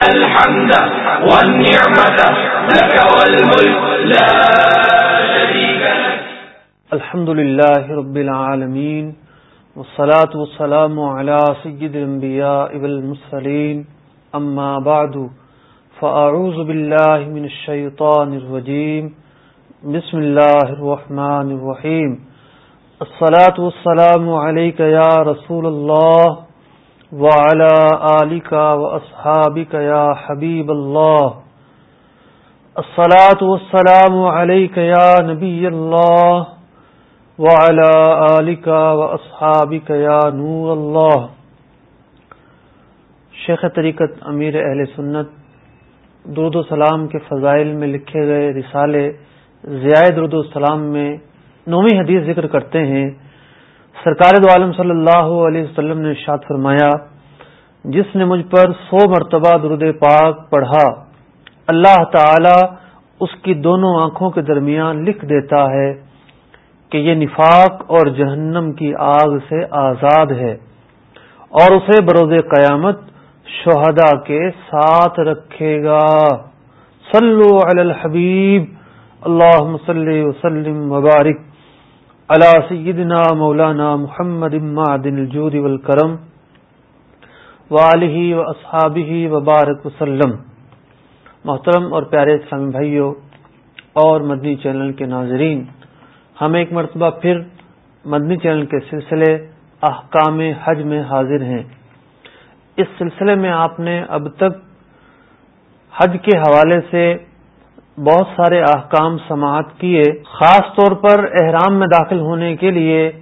الحمد والنعمة، لك والملك، لا شريك لك الحمد لله رب العالمين، والصلاة والسلام على سيد الانبياء والمرسلين. اما بعد فاعوذ بالله من الشيطان الرجيم. بسم الله الرحمن الرحيم. الصلاة والسلام عليك يا رسول الله وعلى آلك وأصحابك يا حبيب الله. الصلاة والسلام عليك يا نبي الله. وعلى آلك وأصحابك يا نور الله. شیخ طریقت امیر اہل سنت درود و سلام کے فضائل میں لکھے گئے رسالے زیاد درود و سلام میں نومی حدیث ذکر کرتے ہیں۔ سرکار دو عالم صلی اللہ علیہ وسلم نے ارشاد فرمایا، جس نے مجھ پر سو مرتبہ درود پاک پڑھا، اللہ تعالی اس کی دونوں آنکھوں کے درمیان لکھ دیتا ہے کہ یہ نفاق اور جہنم کی آگ سے آزاد ہے اور اسے بروز قیامت شہدا کے ساتھ رکھے گا۔ صلو علی الحبیب اللہ وسلم مبارک علی سیدنا مولانا محمد معدن الجود والکرم والہ و اصحابہ وبارک وسلم. محترم اور پیارے اسلامی بھائیوں اور مدنی چینل کے ناظرین، ہم ایک مرتبہ پھر مدنی چینل کے سلسلے احکام حج میں حاضر ہیں۔ اس سلسلے میں آپ نے اب تک حج کے حوالے سے بہت سارے احکام سماعت کیے، خاص طور پر احرام میں داخل ہونے کے لیے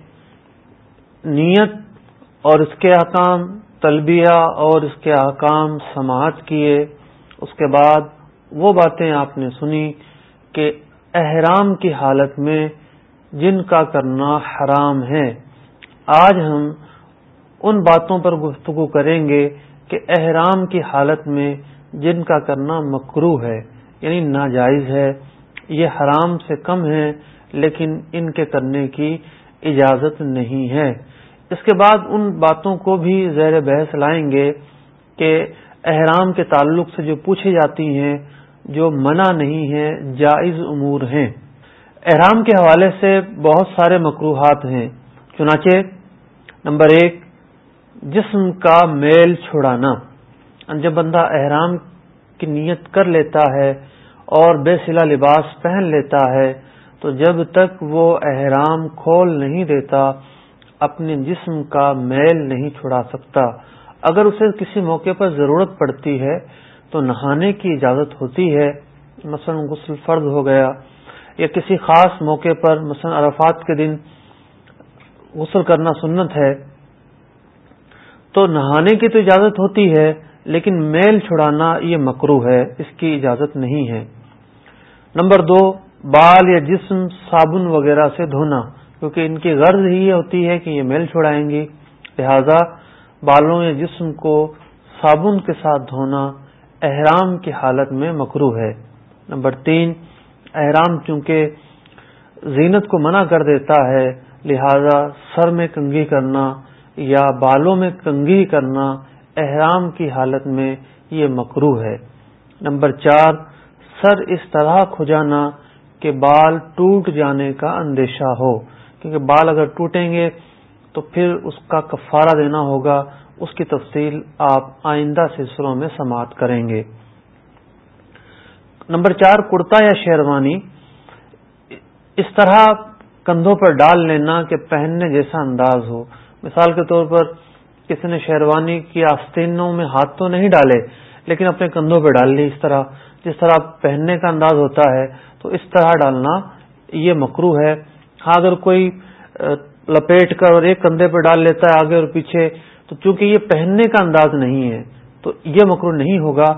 نیت اور اس کے احکام، تلبیہ اور اس کے احکام سماعت کیے۔ اس کے بعد وہ باتیں آپ نے سنی کہ احرام کی حالت میں جن کا کرنا حرام ہے۔ آج ہم ان باتوں پر گفتگو کریں گے کہ احرام کی حالت میں جن کا کرنا مکرو ہے۔ یعنی ناجائز ہے، یہ حرام سے کم ہے، لیکن ان کے کرنے کی اجازت نہیں ہے۔ اس کے بعد ان باتوں کو بھی زیر بحث لائیں گے کہ احرام کے تعلق سے جو پوچھی جاتی ہیں، جو منع نہیں ہے جائز امور ہیں۔ احرام کے حوالے سے بہت سارے مقروحات ہیں۔ چنانچہ، نمبر ایک، جسم کا میل چھڑانا۔ جب بندہ احرام کی نیت کر لیتا ہے اور بے سلا لباس پہن لیتا ہے، تو جب تک وہ احرام کھول نہیں دیتا، اپنے جسم کا میل نہیں چھڑا سکتا۔ اگر اسے کسی موقع پر ضرورت پڑتی ہے، تو نہانے کی اجازت ہوتی ہے۔ مثلا غسل فرض ہو گیا یا کسی خاص موقع پر، مثلا عرفات کے دن غسل کرنا سنت ہے، تو نہانے کی تو اجازت ہوتی ہے۔ لیکن میل چھڑانا یہ مکرو ہے، اس کی اجازت نہیں ہے۔ نمبر دو، بال یا جسم صابن وغیرہ سے دھونا، کیونکہ ان کی غرض ہی یہ ہوتی ہے کہ یہ میل چھڑائیں گی لہذا بالوں یا جسم کو صابن کے ساتھ دھونا احرام کی حالت میں مکرو ہے۔ نمبر تین، احرام چونکہ زینت کو منع کر دیتا ہے، لہذا سر میں کنگھی کرنا یا بالوں میں کنگھی کرنا احرام کی حالت میں یہ مکرو ہے۔ نمبر چار، سر اس طرح کھجانا کہ بال ٹوٹ جانے کا اندیشہ ہو۔ کیونکہ بال اگر ٹوٹیں گے تو پھر اس کا کفارہ دینا ہوگا۔ اس کی تفصیل آپ آئندہ سلسلوں میں سماعت کریں گے۔ نمبر چار، کرتا یا شیروانی؟ اس طرح کندھوں پر ڈال لینا کہ پہننے جیسا انداز ہو۔ مثال کے طور پر کسی نے شیروانی کی آستینوں میں ہاتھ تو نہیں ڈالے، لیکن اپنے کندھوں پہ ڈال لی اس طرح۔ جس طرح پہننے کا انداز ہوتا ہے، تو اس طرح ڈالنا یہ مکرو ہے۔ ہاں اگر کوئی لپیٹ کر اور ایک کندھے پہ ڈال لیتا ہے آگے اور پیچھے، تو چونکہ یہ پہننے کا انداز نہیں ہے، تو یہ مکرو نہیں ہوگا۔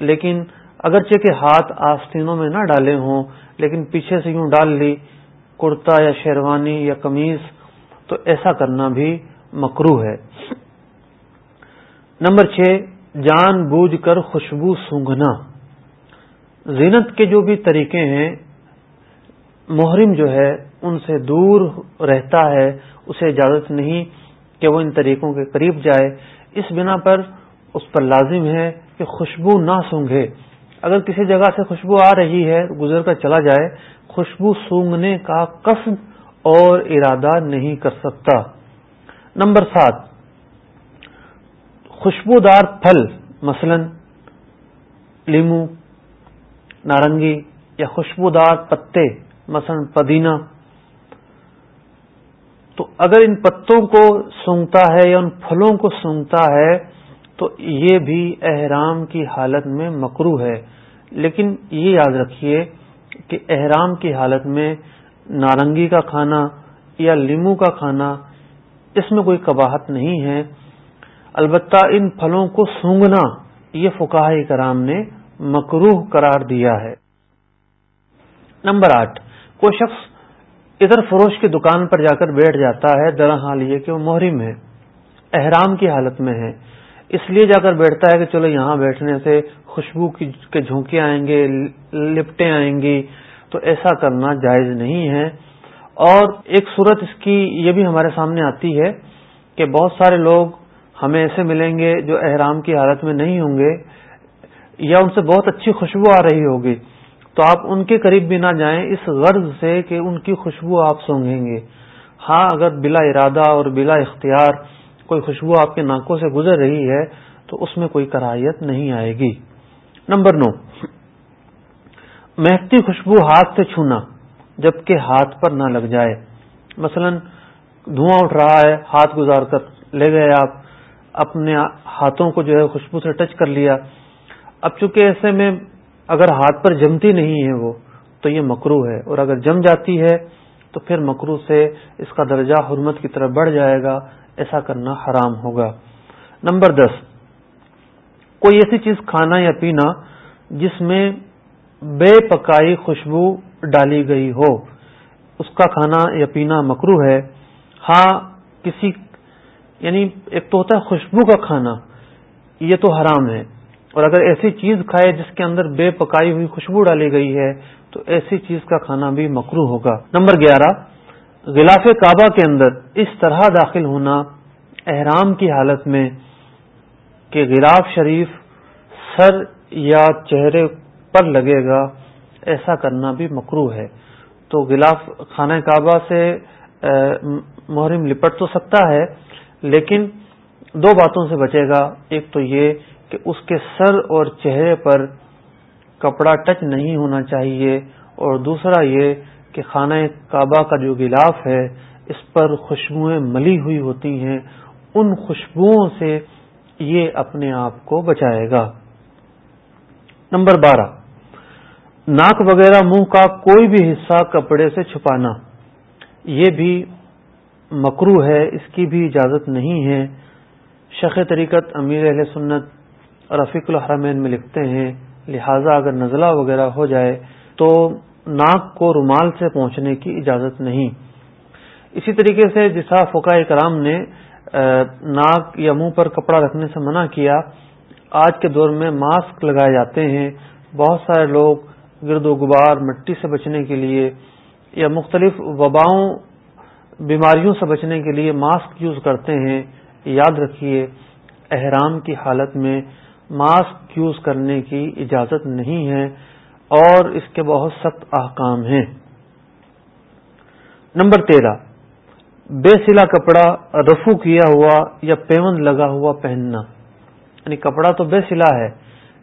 لیکن اگرچہ کہ ہاتھ آستینوں میں نہ ڈالے ہوں، لیکن پیچھے سے یوں ڈال لی، کرتا یا شیروانی یا قمیض تو ایسا کرنا بھی مکرو ہے۔ نمبر چھ، جان بوجھ کر خوشبو سونگنا زینت کے جو بھی طریقے ہیں، محرم جو ہے، ان سے دور رہتا ہے، اسے اجازت نہیں کہ وہ ان طریقوں کے قریب جائے۔ اس بنا پر اس پر لازم ہے کہ خوشبو نہ سونگھے۔ اگر کسی جگہ سے خوشبو آ رہی ہے، گزر کر چلا جائے، خوشبو سونگنے کا قصد اور ارادہ نہیں کر سکتا۔ نمبر سات خوشبودار پھل، مثلا لیمو، نارنگی یا خوشبودار پتے، مثلا پدینہ تو اگر ان پتوں کو سونگتا ہے یا ان پھلوں کو سونگتا ہے، تو یہ بھی احرام کی حالت میں مکرو ہے۔ لیکن یہ یاد رکھیے کہ احرام کی حالت میں نارنگی کا کھانا یا لیمو کا کھانا اس میں کوئی کباہت نہیں ہے۔ البتہ ان پھلوں کو سونگنا یہ فکاہ کرام نے مکروح قرار دیا ہے۔ نمبر آٹھ، کوئی شخص ادھر فروش کی دکان پر جا کر بیٹھ جاتا ہے در حال یہ کہ وہ محرم ہے، احرام کی حالت میں ہے۔ اس لیے جا کر بیٹھتا ہے کہ چلو یہاں بیٹھنے سے خوشبو کے جھونکے آئیں گے، لپٹیں آئیں گی، تو ایسا کرنا جائز نہیں ہے۔ اور ایک صورت اس کی یہ بھی ہمارے سامنے آتی ہے کہ بہت سارے لوگ ہمیں ایسے ملیں گے جو احرام کی حالت میں نہیں ہوں گے، یا ان سے بہت اچھی خوشبو آ رہی ہوگی۔ تو آپ ان کے قریب بھی نہ جائیں، اس غرض سے کہ ان کی خوشبو آپ سونگیں گے۔ ہاں اگر بلا ارادہ اور بلا اختیار کوئی خوشبو آپ کے ناکوں سے گزر رہی ہے، تو اس میں کوئی کراہیت نہیں آئے گی۔ نمبر نو، مہکتی خوشبو ہاتھ سے چھونا، جبکہ ہاتھ پر نہ لگ جائے۔ مثلا دھواں اٹھ رہا ہے، ہاتھ گزار کر لے گئے آپ۔ اپنے ہاتھوں کو جو ہے خوشبو سے ٹچ کر لیا۔ اب چونکہ ایسے میں اگر ہاتھ پر جمتی نہیں ہے وہ، تو یہ مکرو ہے۔ اور اگر جم جاتی ہے، تو پھر مکرو سے اس کا درجہ حرمت کی طرف بڑھ جائے گا۔ ایسا کرنا حرام ہوگا۔ نمبر دس، کوئی ایسی چیز کھانا یا پینا جس میں بے پکائی خوشبو ڈالی گئی ہو۔ اس کا کھانا یا پینا مکرو ہے۔ ہاں کسی یعنی ایک تو ہوتا ہے خوشبو کا کھانا، یہ تو حرام ہے۔ اور اگر ایسی چیز کھائے جس کے اندر بے پکائی ہوئی خوشبو ڈالی گئی ہے، تو ایسی چیز کا کھانا بھی مکرو ہوگا۔ نمبر گیارہ، غلاف کعبہ کے اندر اس طرح داخل ہونا احرام کی حالت میں کہ غلاف شریف سر یا چہرے پر لگے گا، ایسا کرنا بھی مکرو ہے۔ تو غلاف خانہ کعبہ سے محرم لپٹ تو سکتا ہے لیکن دو باتوں سے بچے گا۔ ایک تو یہ کہ اس کے سر اور چہرے پر کپڑا ٹچ نہیں ہونا چاہیے، اور دوسرا یہ کہ خانہ کعبہ کا جو گلاف ہے، اس پر خوشبوئیں ملی ہوئی ہوتی ہیں۔ ان خوشبوؤں سے یہ اپنے آپ کو بچائے گا۔ نمبر بارہ، ناک وغیرہ منہ کا کوئی بھی حصہ کپڑے سے چھپانا۔ یہ بھی مکرو ہے، اس کی بھی اجازت نہیں ہے۔ شخ طریقت امیر اہل سنت رفیق الحرمین میں لکھتے ہیں، لہذا اگر نزلہ وغیرہ ہو جائے تو ناک کو رومال سے پہنچنے کی اجازت نہیں۔ اسی طریقے سے جسا فقہ کرام نے ناک یا منہ پر کپڑا رکھنے سے منع کیا۔ آج کے دور میں ماسک لگائے جاتے ہیں۔ بہت سارے لوگ گرد و غبار، مٹی سے بچنے کے لیے یا مختلف وباؤں بیماریوں سے بچنے کے لیے ماسک یوز کرتے ہیں، یاد رکھیے، احرام کی حالت میں ماسک یوز کرنے کی اجازت نہیں ہے اور اس کے بہت سخت احکام ہیں۔ نمبر تیرہ، بے سلا کپڑا رفو کیا ہوا یا پیوند لگا ہوا پہننا۔ یعنی کپڑا تو بے سلا ہے،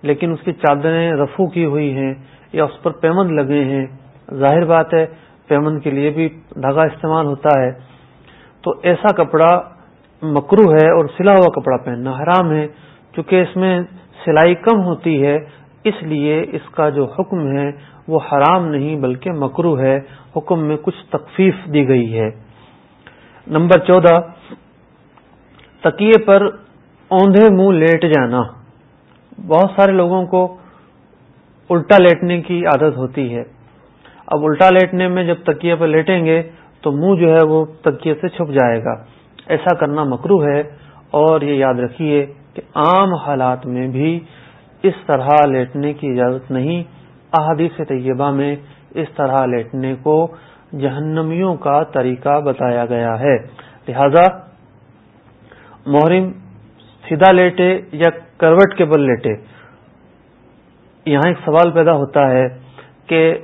لیکن اس کی چادریں رفو کی ہوئی ہیں یا اس پر پیوند لگے ہیں۔ ظاہر بات ہے پیمن کے لیے بھی دھاگا استعمال ہوتا ہے۔ تو ایسا کپڑا مکرو ہے اور سلا ہوا کپڑا پہننا حرام ہے کیونکہ اس میں سلائی کم ہوتی ہے، اس لیے اس کا جو حکم ہے وہ حرام نہیں بلکہ مکرو ہے۔ حکم میں کچھ تخفیف دی گئی ہے۔ نمبر چودہ، تکیے پر اوندھے منہ لیٹ جانا۔ بہت سارے لوگوں کو الٹا لیٹنے کی عادت ہوتی ہے۔ اب الٹا لیٹنے میں جب تکیے پہ لیٹیں گے تو منہ جو ہے وہ تکیے سے چھپ جائے گا۔ ایسا کرنا مکرو ہے اور یہ یاد رکھیے کہ عام حالات میں بھی اس طرح لیٹنے کی اجازت نہیں۔ احادیث طیبہ میں اس طرح لیٹنے کو جہنمیوں کا طریقہ بتایا گیا ہے۔ لہذا محرم سیدھا لیٹے یا کروٹ کے بل لیٹے۔ یہاں ایک سوال پیدا ہوتا ہے کہ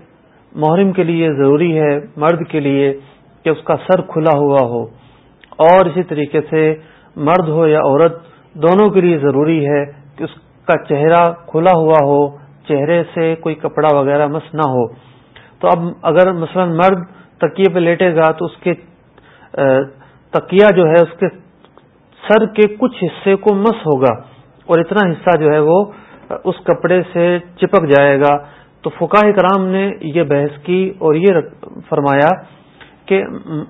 محرم کے لیے ضروری ہے، مرد کے لیے کہ اس کا سر کھلا ہوا ہو۔ اور اسی طریقے سے مرد ہو یا عورت، دونوں کے لیے ضروری ہے کہ اس کا چہرہ کھلا ہوا ہو، چہرے سے کوئی کپڑا وغیرہ مس نہ ہو۔ تو اب اگر مثلا مرد تکیے پہ لیٹے گا تو اس کے تکیا جو ہے، اس کے سر کے کچھ حصے کو مس ہوگا۔ اور اتنا حصہ جو ہے وہ اس کپڑے سے چپک جائے گا۔ تو فکاہ کرام نے یہ بحث کی اور یہ فرمایا کہ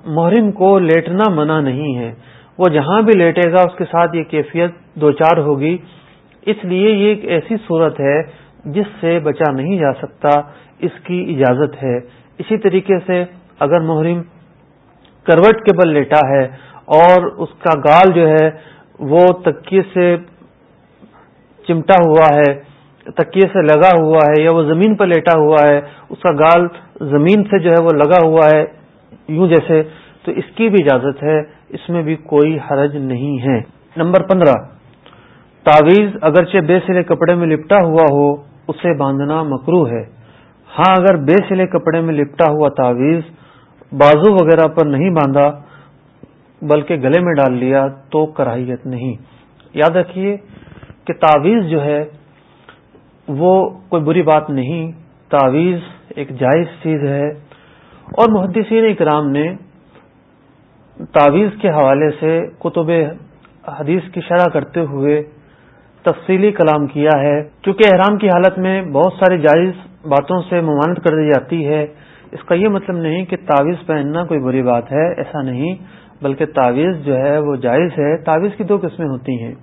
محرم کو لیٹنا منع نہیں ہے۔ وہ جہاں بھی لیٹے گا، اس کے ساتھ یہ کیفیت دو چار ہوگی۔ اس لیے یہ ایک ایسی صورت ہے جس سے بچا نہیں جا سکتا، اس کی اجازت ہے۔ اسی طریقے سے اگر محرم کروٹ کے بل لیٹا ہے اور اس کا گال جو ہے وہ تکیے سے چمٹا ہوا ہے تکیے سے لگا ہوا ہے یا وہ زمین پر لیٹا ہوا ہے، اس کا گال زمین سے جو ہے وہ لگا ہوا ہے، یوں جیسے، تو اس کی بھی اجازت ہے، اس میں بھی کوئی حرج نہیں ہے۔ نمبر پندرہ تعویز اگرچہ بے سلے کپڑے میں لپٹا ہوا ہو، اسے باندھنا مکرو ہے۔ ہاں اگر بے سلے کپڑے میں لپٹا ہوا تعویز بازو وغیرہ پر نہیں باندھا، بلکہ گلے میں ڈال لیا، تو کراہیت نہیں۔ یاد رکھیے کہ تعویز جو ہے وہ کوئی بری بات نہیں تعویز ایک جائز چیز ہے۔ اور محدثین اکرام نے تعویز کے حوالے سے کتب حدیث کی شرح کرتے ہوئے تفصیلی کلام کیا ہے۔ کیونکہ احرام کی حالت میں بہت ساری جائز باتوں سے ممانت کر دی جاتی ہے، اس کا یہ مطلب نہیں کہ تعویذ پہننا کوئی بری بات ہے، ایسا نہیں۔ بلکہ تعویذ جو ہے وہ جائز ہے۔ تعویذ کی دو قسمیں ہوتی ہیں۔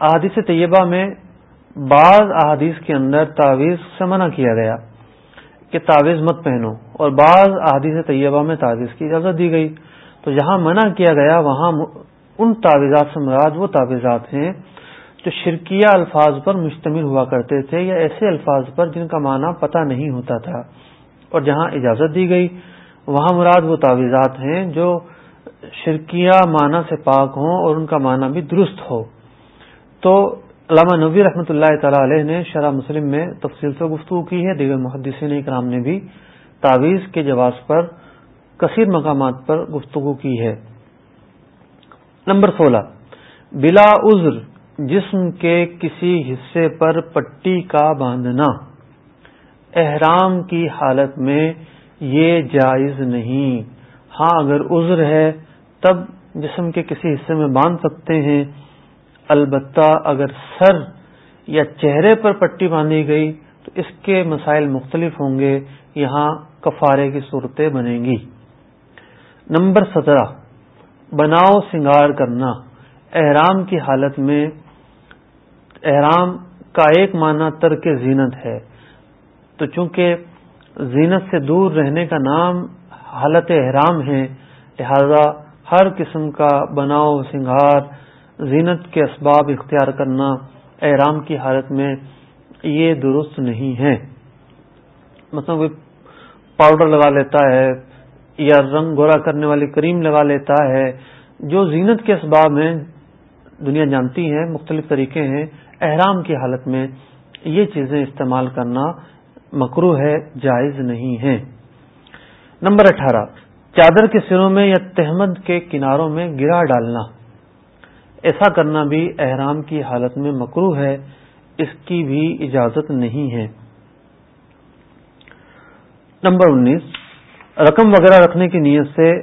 احادیث طیبہ میں بعض احادیث کے اندر تعویذ سے منع کیا گیا کہ تعویذ مت پہنو اور بعض احادیث طیبہ میں تعویذ کی اجازت دی گئی۔ تو جہاں منع کیا گیا، وہاں ان تعویذات سے مراد وہ تعویذات ہیں جو شرکیہ الفاظ پر مشتمل ہوا کرتے تھے یا ایسے الفاظ پر جن کا معنی پتہ نہیں ہوتا تھا۔ اور جہاں اجازت دی گئی، وہاں مراد وہ تعویذات ہیں جو شرکیہ معنی سے پاک ہوں اور ان کا معنی بھی درست ہو۔ تو علامہ نبی رحمۃ اللہ تعالی علیہ نے شرح مسلم میں تفصیل سے گفتگو کی ہے۔ دیگر محدثین کرام نے بھی تعویذ کے جواز پر کثیر مقامات پر گفتگو کی ہے۔ نمبر سولہ۔ بلا عذر، جسم کے کسی حصے پر پٹی کا باندھنا۔ احرام کی حالت میں یہ جائز نہیں۔ ہاں اگر عذر ہے، تب جسم کے کسی حصے میں باندھ سکتے ہیں۔ البتہ اگر سر یا چہرے پر پٹی باندھی گئی تو اس کے مسائل مختلف ہوں گے، یہاں کفارے کی صورتیں بنیں گی۔ نمبر سترہ، بناؤ سنگار کرنا۔ احرام کی حالت میں احرام کا ایک معنی ترک زینت ہے۔ تو چونکہ زینت سے دور رہنے کا نام حالت احرام ہے، لہذا ہر قسم کا بناؤ سنگھار زینت کے اسباب اختیار کرنا احرام کی حالت میں یہ درست نہیں ہے۔ مثلا کوئی پاؤڈر لگا لیتا ہے یا رنگ گورا کرنے والی کریم لگا لیتا ہے، جو زینت کے اسباب ہیں، دنیا جانتی ہے مختلف طریقے ہیں، احرام کی حالت میں یہ چیزیں استعمال کرنا مکرو ہے، جائز نہیں ہے۔ نمبر اٹھارہ، چادر کے سروں میں یا تحمد کے کناروں میں گرا ڈالنا۔ ایسا کرنا بھی احرام کی حالت میں مکرو ہے، اس کی بھی اجازت نہیں ہے۔ نمبر انیس، رقم وغیرہ رکھنے کی نیت سے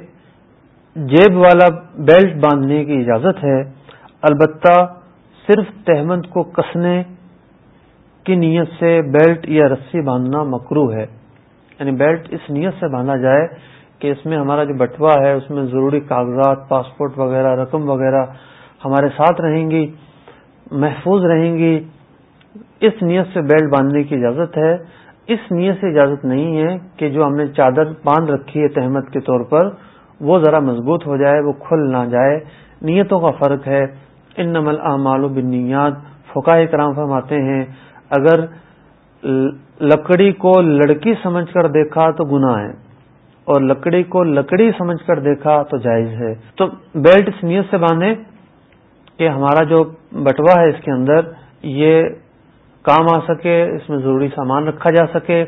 جیب والا بیلٹ باندھنے کی اجازت ہے۔ البتہ صرف تہمند کو کسنے کی نیت سے بیلٹ یا رسی باندھنا مکرو ہے۔ یعنی بیلٹ اس نیت سے باندھا جائے کہ اس میں ہمارا جو بٹوا ہے، اس میں ضروری کاغذات، پاسپورٹ وغیرہ، رقم وغیرہ ہمارے ساتھ رہیں گی، محفوظ رہیں گی۔ اس نیت سے بیلٹ باندھنے کی اجازت ہے۔ اس نیت سے اجازت نہیں ہے کہ جو ہم نے چادر باندھ رکھی ہے تحمد کے طور پر، وہ ذرا مضبوط ہو جائے، وہ کھل نہ جائے۔ نیتوں کا فرق ہے۔ ان نمل اعمال و بنیاد فقاہ کرام فرماتے ہیں، اگر لکڑی کو لڑکی سمجھ کر دیکھا تو گناہ ہے، اور لکڑی کو لکڑی سمجھ کر دیکھا تو جائز ہے۔ تو بیلٹ اس نیت سے باندھے کہ ہمارا جو بٹوا ہے اس کے اندر یہ کام آ سکے، اس میں ضروری سامان رکھا جا سکے۔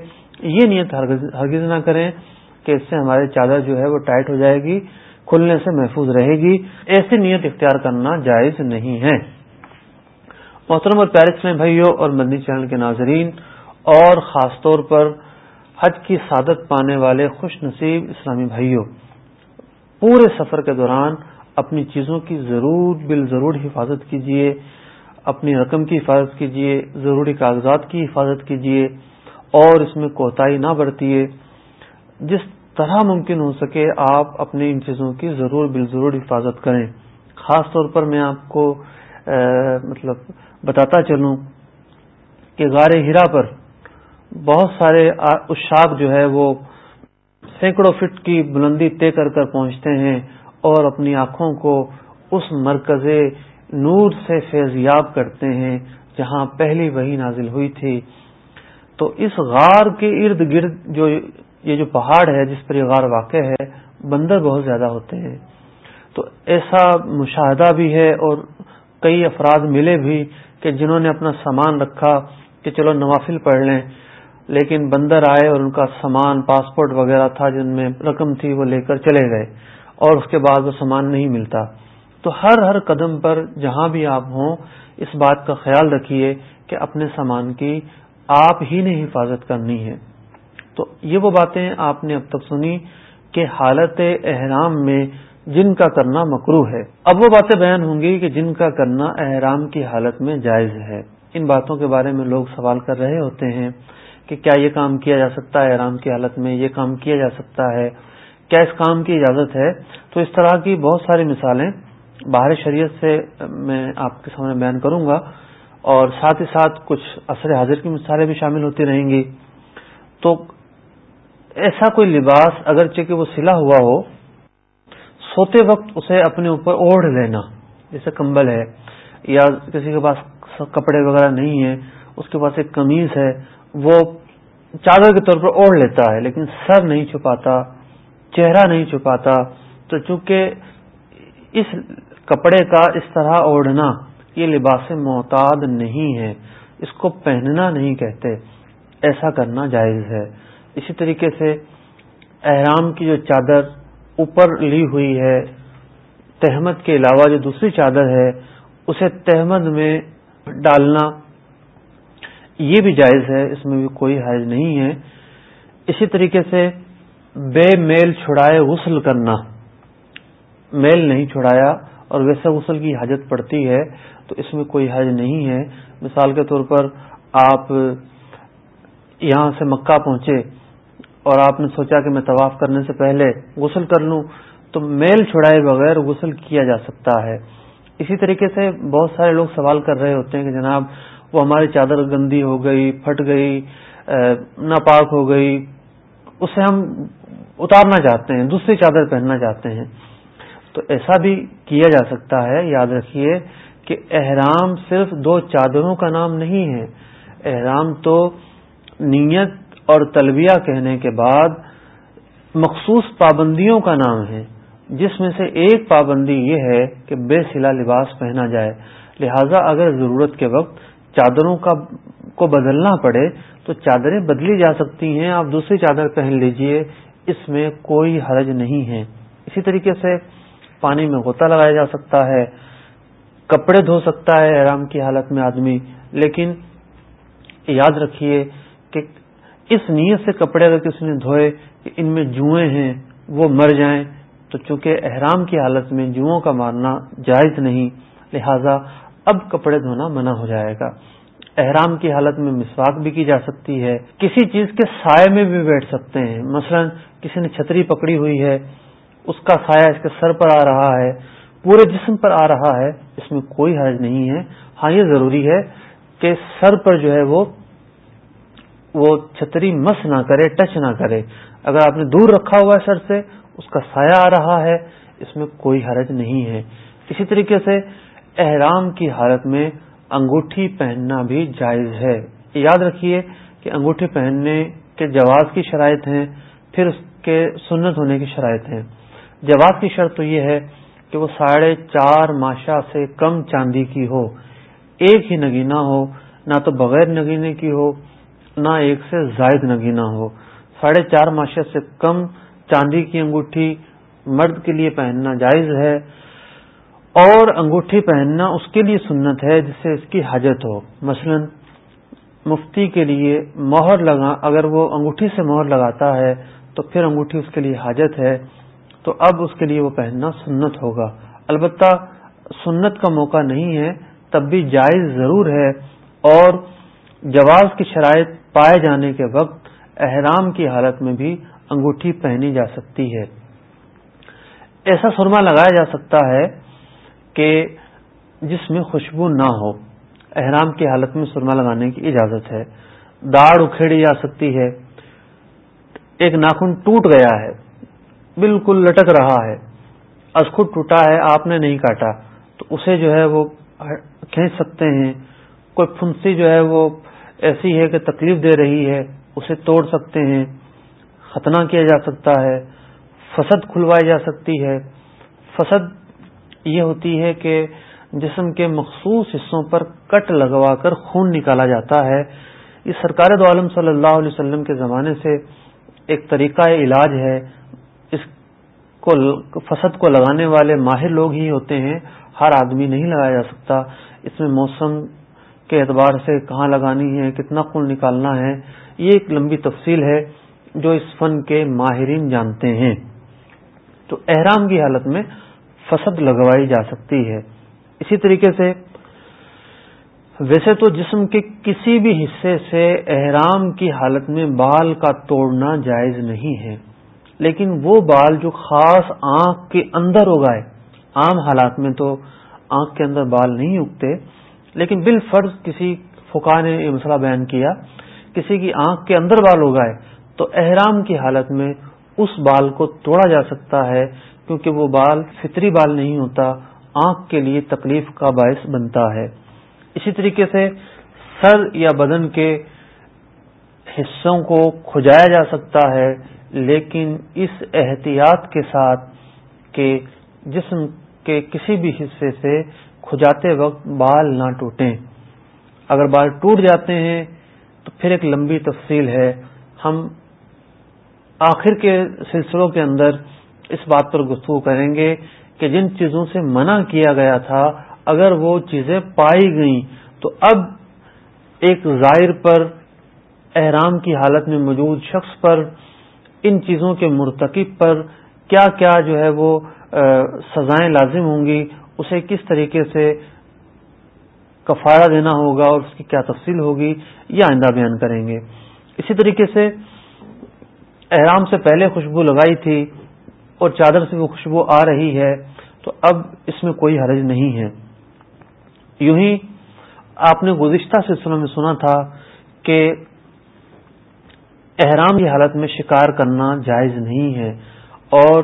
یہ نیت ہرگز نہ کریں کہ اس سے ہماری چادر جو ہے وہ ٹائٹ ہو جائے گی، کھلنے سے محفوظ رہے گی۔ ایسی نیت اختیار کرنا جائز نہیں ہے۔ محترم اور پیرس میں بھائیوں اور مدنی چینل کے ناظرین، اور خاص طور پر حج کی سعادت پانے والے خوش نصیب اسلامی بھائیوں، پورے سفر کے دوران اپنی چیزوں کی ضرور بال ضرور حفاظت کیجیے اپنی رقم کی حفاظت کیجیے ضروری کاغذات کی حفاظت کیجیے اور اس میں کوتاہی نہ برتیے۔ جس طرح ممکن ہو سکے آپ اپنی ان چیزوں کی ضرور بال ضرور حفاظت کریں۔ خاص طور پر میں آپ کو مطلب بتاتا چلوں کہ غار ہیرا پر بہت سارے اشاک جو ہے وہ سینکڑوں فٹ کی بلندی طے کر کر پہنچتے ہیں۔ اور اپنی آنکھوں کو اس مرکز نور سے فیضیاب کرتے ہیں جہاں پہلی وہی نازل ہوئی تھی۔ تو اس غار کے ارد گرد جو یہ جو پہاڑ ہے، جس پر یہ غار واقع ہے، بندر بہت زیادہ ہوتے ہیں۔ تو ایسا مشاہدہ بھی ہے اور کئی افراد ملے بھی کہ جنہوں نے اپنا سامان رکھا کہ چلو نوافل پڑھ لیں۔ لیکن بندر آئے اور ان کا سامان، پاسپورٹ وغیرہ تھا، جن میں رقم تھی، وہ لے کر چلے گئے۔ اور اس کے بعد وہ سامان نہیں ملتا۔ تو ہر ہر قدم پر جہاں بھی آپ ہوں، اس بات کا خیال رکھیے کہ اپنے سامان کی آپ ہی نے حفاظت کرنی ہے۔ تو یہ وہ باتیں آپ نے اب تک سنی کہ حالت احرام میں جن کا کرنا مکرو ہے۔ اب وہ باتیں بیان ہوں گی کہ جن کا کرنا احرام کی حالت میں جائز ہے۔ ان باتوں کے بارے میں لوگ سوال کر رہے ہوتے ہیں کہ کیا یہ کام کیا جا سکتا ہے احرام کی حالت میں، یہ کام کیا جا سکتا ہے۔ کیا اس کام کی اجازت ہے؟ تو اس طرح کی بہت ساری مثالیں باہر شریعت سے میں آپ کے سامنے بیان کروں گا اور ساتھ ہی ساتھ کچھ عصر حاضر کی مثالیں بھی شامل ہوتی رہیں گی۔ تو ایسا کوئی لباس اگرچہ کہ وہ سلا ہوا ہو، سوتے وقت اسے اپنے اوپر اوڑھ لینا، جیسے کمبل ہے، یا کسی کے پاس کپڑے وغیرہ نہیں ہے اس کے پاس ایک قمیض ہے، وہ چادر کے طور پر اوڑھ لیتا ہے، لیکن سر نہیں چھپاتا چہرہ نہیں چھپاتا تو چونکہ اس کپڑے کا اس طرح اوڑھنا یہ لباس معتاد نہیں ہے، اس کو پہننا نہیں کہتے، ایسا کرنا جائز ہے۔ اسی طریقے سے احرام کی جو چادر اوپر لی ہوئی ہے، تہمت کے علاوہ جو دوسری چادر ہے، اسے تہمد میں ڈالنا یہ بھی جائز ہے، اس میں بھی کوئی حائز نہیں ہے۔ اسی طریقے سے بے میل چھڑائے غسل کرنا۔ میل نہیں چھڑایا اور ویسے غسل کی حاجت پڑتی ہے تو اس میں کوئی حج نہیں ہے۔ مثال کے طور پر آپ یہاں سے مکہ پہنچے اور آپ نے سوچا کہ میں طواف کرنے سے پہلے غسل کر لوں، تو میل چھڑائے بغیر غسل کیا جا سکتا ہے۔ اسی طریقے سے بہت سارے لوگ سوال کر رہے ہوتے ہیں کہ جناب وہ ہماری چادر گندی ہو گئی، پھٹ گئی ناپاک ہو گئی۔ اسے ہم اتارنا چاہتے ہیں، دوسری چادر پہننا چاہتے ہیں۔ تو ایسا بھی کیا جا سکتا ہے، یاد رکھیے کہ احرام صرف دو چادروں کا نام نہیں ہے۔ احرام تو نیت اور تلبیہ کہنے کے بعد مخصوص پابندیوں کا نام ہے۔ جس میں سے ایک پابندی یہ ہے کہ بے سلا لباس پہنا جائے۔ لہذا اگر ضرورت کے وقت چادروں کا کو بدلنا پڑے تو چادریں بدلی جا سکتی ہیں۔ آپ دوسری چادر پہن لیجیے۔ اس میں کوئی حرج نہیں ہے۔ اسی طریقے سے پانی میں غوطہ لگایا جا سکتا ہے، کپڑے دھو سکتا ہے احرام کی حالت میں آدمی۔ لیکن یاد رکھیے کہ اس نیت سے کپڑے اگر کسی نے دھوئے کہ ان میں جوئیں ہیں، وہ مر جائیں، تو چونکہ احرام کی حالت میں جوؤں کا مارنا جائز نہیں، لہذا اب کپڑے دھونا منع ہو جائے گا۔ احرام کی حالت میں مسواک بھی کی جا سکتی ہے۔ کسی چیز کے سائے میں بھی بیٹھ سکتے ہیں۔ مثلا کسی نے چھتری پکڑی ہوئی ہے، اس کا سایہ اس کے سر پر آ رہا ہے، پورے جسم پر آ رہا ہے، اس میں کوئی حرج نہیں ہے۔ ہاں یہ ضروری ہے کہ سر پر جو ہے وہ وہ چھتری مس نہ کرے، ٹچ نہ کرے۔ اگر آپ نے دور رکھا ہوا ہے سر سے، اس کا سایہ آ رہا ہے، اس میں کوئی حرج نہیں ہے۔ اسی طریقے سے احرام کی حالت میں انگوٹھی پہننا بھی جائز ہے۔ یاد رکھیے کہ انگوٹھی پہننے کے جواز کی شرائط ہیں۔ پھر اس کے سنت ہونے کی شرائط ہیں۔ جواز کی شرط تو یہ ہے کہ وہ ساڑھے چار ماشا سے کم چاندی کی ہو۔ ایک ہی نگینہ ہو، نہ تو بغیر نگینے کی ہو، نہ ایک سے زائد نگینا ہو۔ ساڑھے چار معاشرت سے کم چاندی کی انگوٹھی مرد کے لیے پہننا جائز ہے اور انگوٹھی پہننا اس کے لیے سنت ہے جس سے اس کی حاجت ہو۔ مثلا مفتی کے لیے مہر لگا، اگر وہ انگوٹھی سے مہر لگاتا ہے تو پھر انگوٹھی اس کے لیے حاجت ہے، تو اب اس کے لیے وہ پہننا سنت ہوگا۔ البتہ سنت کا موقع نہیں ہے، تب بھی جائز ضرور ہے۔ اور جواز کی شرائط پائے جانے کے وقت احرام کی حالت میں بھی انگوٹھی پہنی جا سکتی ہے۔ ایسا سرما لگایا جا سکتا ہے کہ جس میں خوشبو نہ ہو۔ احرام کی حالت میں سرما لگانے کی اجازت ہے۔ داڑھ اکھیڑی جا سکتی ہے۔ ایک ناخن ٹوٹ گیا ہے۔ بالکل لٹک رہا ہے۔ از خود ٹوٹا ہے، آپ نے نہیں کاٹا۔ تو اسے جو ہے وہ کھینچ سکتے ہیں۔ کوئی پھنسی جو ہے وہ ایسی ہے کہ تکلیف دے رہی ہے، اسے توڑ سکتے ہیں۔ ختنہ کیا جا سکتا ہے۔ فسد کھلوائی جا سکتی ہے۔ فسد یہ ہوتی ہے کہ جسم کے مخصوص حصوں پر کٹ لگوا کر خون نکالا جاتا ہے۔ یہ سرکار دو عالم صلی اللہ علیہ وسلم کے زمانے سے ایک طریقہ علاج ہے، اس کو فسد کو لگانے والے ماہر لوگ ہی ہوتے ہیں، ہر آدمی نہیں لگایا جا سکتا۔ اس میں موسم کے اعتبار سے کہاں لگانی ہے، کتنا خون نکالنا ہے، یہ ایک لمبی تفصیل ہے جو اس فن کے ماہرین جانتے ہیں۔ تو احرام کی حالت میں فسد لگوائی جا سکتی ہے۔ اسی طریقے سے ویسے تو جسم کے کسی بھی حصے سے احرام کی حالت میں بال کا توڑنا جائز نہیں ہے، لیکن وہ بال جو خاص آنکھ کے اندر اگائے، عام حالات میں تو آنکھ کے اندر بال نہیں اگتے، لیکن بال فرض کسی فکا نے یہ مسئلہ بیان کیا، کسی کی آنکھ کے اندر بال اگائے تو احرام کی حالت میں اس بال کو توڑا جا سکتا ہے، کیونکہ وہ بال فطری بال نہیں ہوتا، آنکھ کے لیے تکلیف کا باعث بنتا ہے۔ اسی طریقے سے سر یا بدن کے حصوں کو کھجایا جا سکتا ہے، لیکن اس احتیاط کے ساتھ کہ جسم کے کسی بھی حصے سے کھجاتے وقت بال نہ ٹوٹیں۔ اگر بال ٹوٹ جاتے ہیں تو پھر ایک لمبی تفصیل ہے۔ ہم آخر کے سلسلوں کے اندر اس بات پر گفتگو کریں گے کہ جن چیزوں سے منع کیا گیا تھا اگر وہ چیزیں پائی گئیں، تو اب ایک ظاہر پر، احرام کی حالت میں موجود شخص پر، ان چیزوں کے مرتکب پر کیا کیا جو ہے وہ سزائیں لازم ہوں گی، اسے کس طریقے سے کفارہ دینا ہوگا اور اس کی کیا تفصیل ہوگی، یہ آئندہ بیان کریں گے۔ اسی طریقے سے، احرام سے پہلے خوشبو لگائی تھی اور چادر سے وہ خوشبو آ رہی ہے، تو اب اس میں کوئی حرج نہیں ہے۔ یوں ہی آپ نے گزشتہ سلسلوں میں سنا تھا کہ احرام کی حالت میں شکار کرنا جائز نہیں ہے اور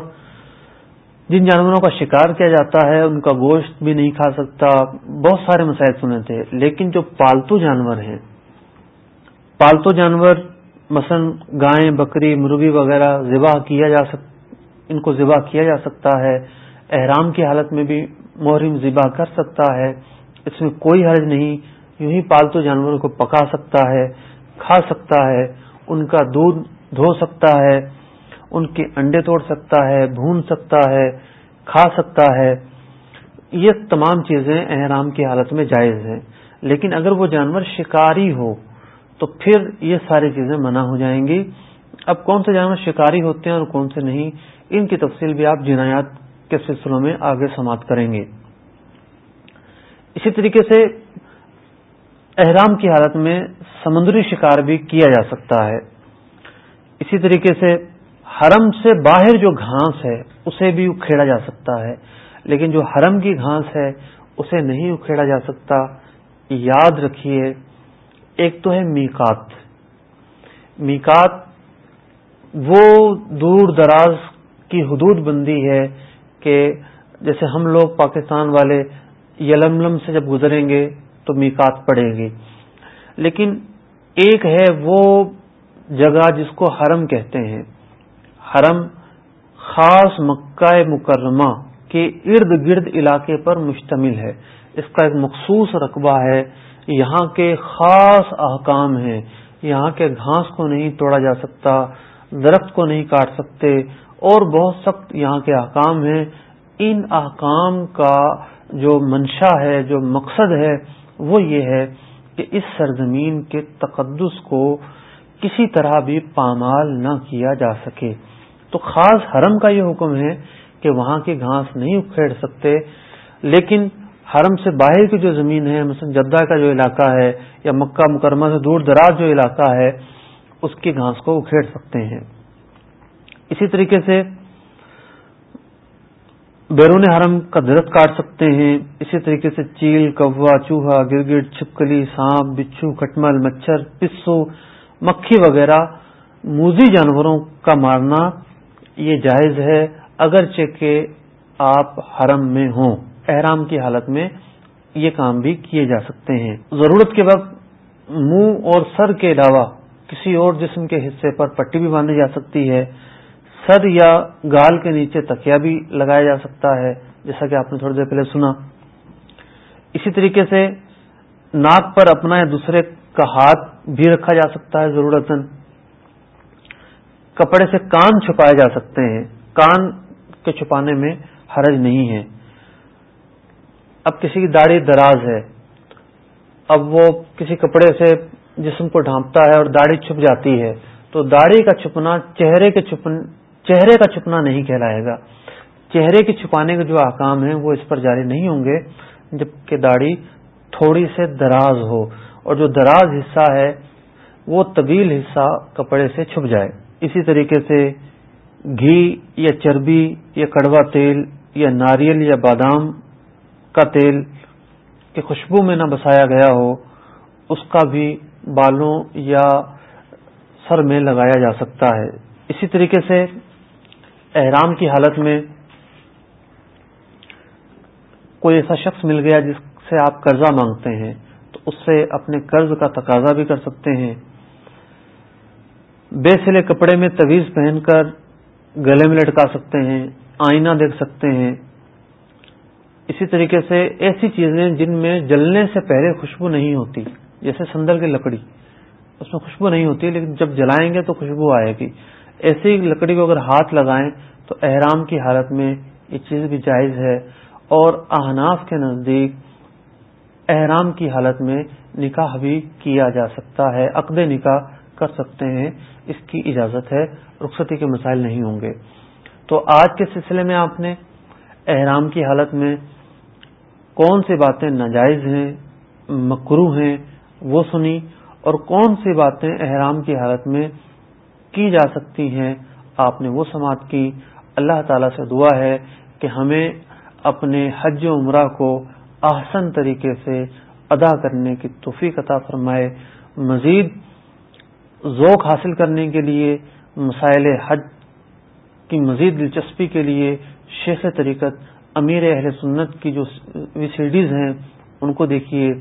جن جانوروں کا شکار کیا جاتا ہے، ان کا گوشت بھی نہیں کھا سکتا، بہت سارے مسائل سنے تھے۔ لیکن جو پالتو جانور ہیں، پالتو جانور، مثلا گائیں، بکری، مرغی وغیرہ ذبح کیا جا سک، ان کو ذبح کیا جا سکتا ہے۔ احرام کی حالت میں بھی محرم ذبح کر سکتا ہے۔ اس میں کوئی حرج نہیں، یوں ہی پالتو جانوروں کو پکا سکتا ہے، کھا سکتا ہے، ان کا دودھ دھو سکتا ہے، ان کے انڈے توڑ سکتا ہے، بھون سکتا ہے، کھا سکتا ہے۔ یہ تمام چیزیں احرام کی حالت میں جائز ہیں۔ لیکن اگر وہ جانور شکاری ہو، تو پھر یہ ساری چیزیں منع ہو جائیں گی۔ اب کون سے جانور شکاری ہوتے ہیں اور کون سے نہیں، ان کی تفصیل بھی آپ جنایات کے سلسلوں میں آگے سماعت کریں گے۔ اسی طریقے سے احرام کی حالت میں سمندری شکار بھی کیا جا سکتا ہے۔ اسی طریقے سے حرم سے باہر جو گھاس ہے، اسے بھی اکھیڑا جا سکتا ہے۔ لیکن جو حرم کی گھاس ہے، اسے نہیں اکھیڑا جا سکتا۔ یاد رکھیے، ایک تو ہے میکات میکات وہ دور دراز کی حدود بندی ہے کہ جیسے ہم لوگ پاکستان والے یلملم سے جب گزریں گے تو میکات پڑے گی لیکن ایک ہے وہ جگہ جس کو حرم کہتے ہیں۔ حرم خاص مکہ مکرمہ کے ارد گرد علاقے پر مشتمل ہے۔ اس کا ایک مخصوص رقبہ ہے۔ یہاں کے خاص احکام ہیں۔ یہاں کے گھاس کو نہیں توڑا جا سکتا، درخت کو نہیں کاٹ سکتے، اور بہت سخت یہاں کے احکام ہیں۔ ان احکام کا جو منشا ہے، جو مقصد ہے، وہ یہ ہے کہ اس سرزمین کے تقدس کو کسی طرح بھی پامال نہ کیا جا سکے۔ تو خاص حرم کا یہ حکم ہے کہ وہاں کی گھاس نہیں اکھیڑ سکتے، لیکن حرم سے باہر کی جو زمین ہے، مثلا جدہ کا جو علاقہ ہے یا مکہ مکرمہ سے دور دراز جو علاقہ ہے، اس کی گھاس کو اکھیڑ سکتے ہیں۔ اسی طریقے سے بیرون حرم کا درخت کاٹ سکتے ہیں۔ اسی طریقے سے چیل، کوا، چوہا، گرگٹ، چھپکلی، سانپ، بچھو، کٹمل، مچھر، پسو، مکھی وغیرہ موزی جانوروں کا مارنا یہ جائز ہے، اگرچہ کہ آپ حرم میں ہوں۔ احرام کی حالت میں یہ کام بھی کیے جا سکتے ہیں۔ ضرورت کے وقت منہ اور سر کے علاوہ کسی اور جسم کے حصے پر پٹی بھی باندھی جا سکتی ہے۔ سر یا گال کے نیچے تکیا بھی لگایا جا سکتا ہے، جیسا کہ آپ نے تھوڑی دیر پہلے سنا۔ اسی طریقے سے ناک پر اپنا یا دوسرے کا ہاتھ بھی رکھا جا سکتا ہے ضرورت کپڑے سے کان چھپائے جا سکتے ہیں۔ کان کے چھپانے میں حرج نہیں ہے۔ اب کسی کی داڑھی دراز ہے۔ اب وہ کسی کپڑے سے جسم کو ڈھانپتا ہے اور داڑھی چھپ جاتی ہے۔ تو داڑھی کا چھپنا چہرے کے چھپن چہرے کا چھپنا نہیں کہلائے گا۔ چہرے کے چھپانے کے جو احکام ہیں وہ اس پر جاری نہیں ہوں گے، جبکہ داڑھی تھوڑی سے دراز ہو اور جو دراز حصہ ہے وہ طویل حصہ کپڑے سے چھپ جائے۔ اسی طریقے سے گھی یا چربی یا کڑوا تیل یا ناریل یا بادام کا تیل کی خوشبو میں نہ بسایا گیا ہو، اس کا بھی بالوں یا سر میں لگایا جا سکتا ہے۔ اسی طریقے سے احرام کی حالت میں کوئی ایسا شخص مل گیا جس سے آپ قرضہ مانگتے ہیں، تو اس سے اپنے قرض کا تقاضا بھی کر سکتے ہیں۔ بے سلے کپڑے میں تویز پہن کر گلے میں لٹکا سکتے ہیں، آئینہ دیکھ سکتے ہیں۔ اسی طریقے سے ایسی چیزیں جن میں جلنے سے پہلے خوشبو نہیں ہوتی، جیسے سندل کی لکڑی۔ اس میں خوشبو نہیں ہوتی، لیکن جب جلائیں گے تو خوشبو آئے گی۔ ایسی لکڑی کو اگر ہاتھ لگائیں تو احرام کی حالت میں یہ چیز بھی جائز ہے۔ اور احناف کے نزدیک احرام کی حالت میں نکاح بھی کیا جا سکتا ہے، عقد نکاح کر سکتے ہیں۔ اس کی اجازت ہے، رخصتی کے مسائل نہیں ہوں گے۔ تو آج کے سلسلے میں آپ نے احرام کی حالت میں کون سی باتیں ناجائز ہیں مکرو ہیں وہ سنی، اور کون سی باتیں احرام کی حالت میں کی جا سکتی ہیں۔ آپ نے وہ سماعت کی۔ اللہ تعالی سے دعا ہے کہ ہمیں اپنے حج و عمرہ کو احسن طریقے سے ادا کرنے کی توفیق عطا فرمائے۔ مزید ذوق حاصل کرنے کے لیے، مسائل حج کی مزید دلچسپی کے لیے شیخ طریقت امیر اہل سنت کی جو وی سی ڈیز ہیں، ان کو دیکھیے۔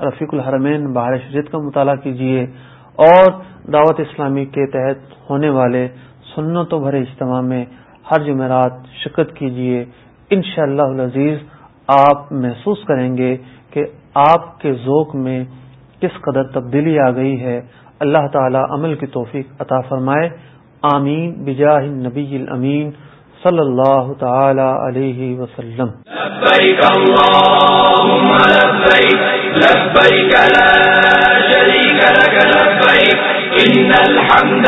رفیق الحرمین بہار شریعت کا مطالعہ کیجیے۔ اور دعوت اسلامی کے تحت ہونے والے سنتوں بھرے اجتماع میں ہر جمعرات شرکت کیجیے ان شاء اللہ عزیز آپ محسوس کریں گے کہ آپ کے ذوق میں کس قدر تبدیلی آ گئی ہے۔ اللہ تعالی عمل کی توفیق عطا فرمائے۔ آمین۔ بجاہ نبی الامین۔ صلی اللہ تعالی علیہ وسلم. لبیک اللہم لبیک لبیک لا شریک لک، لبیک، ان الحمد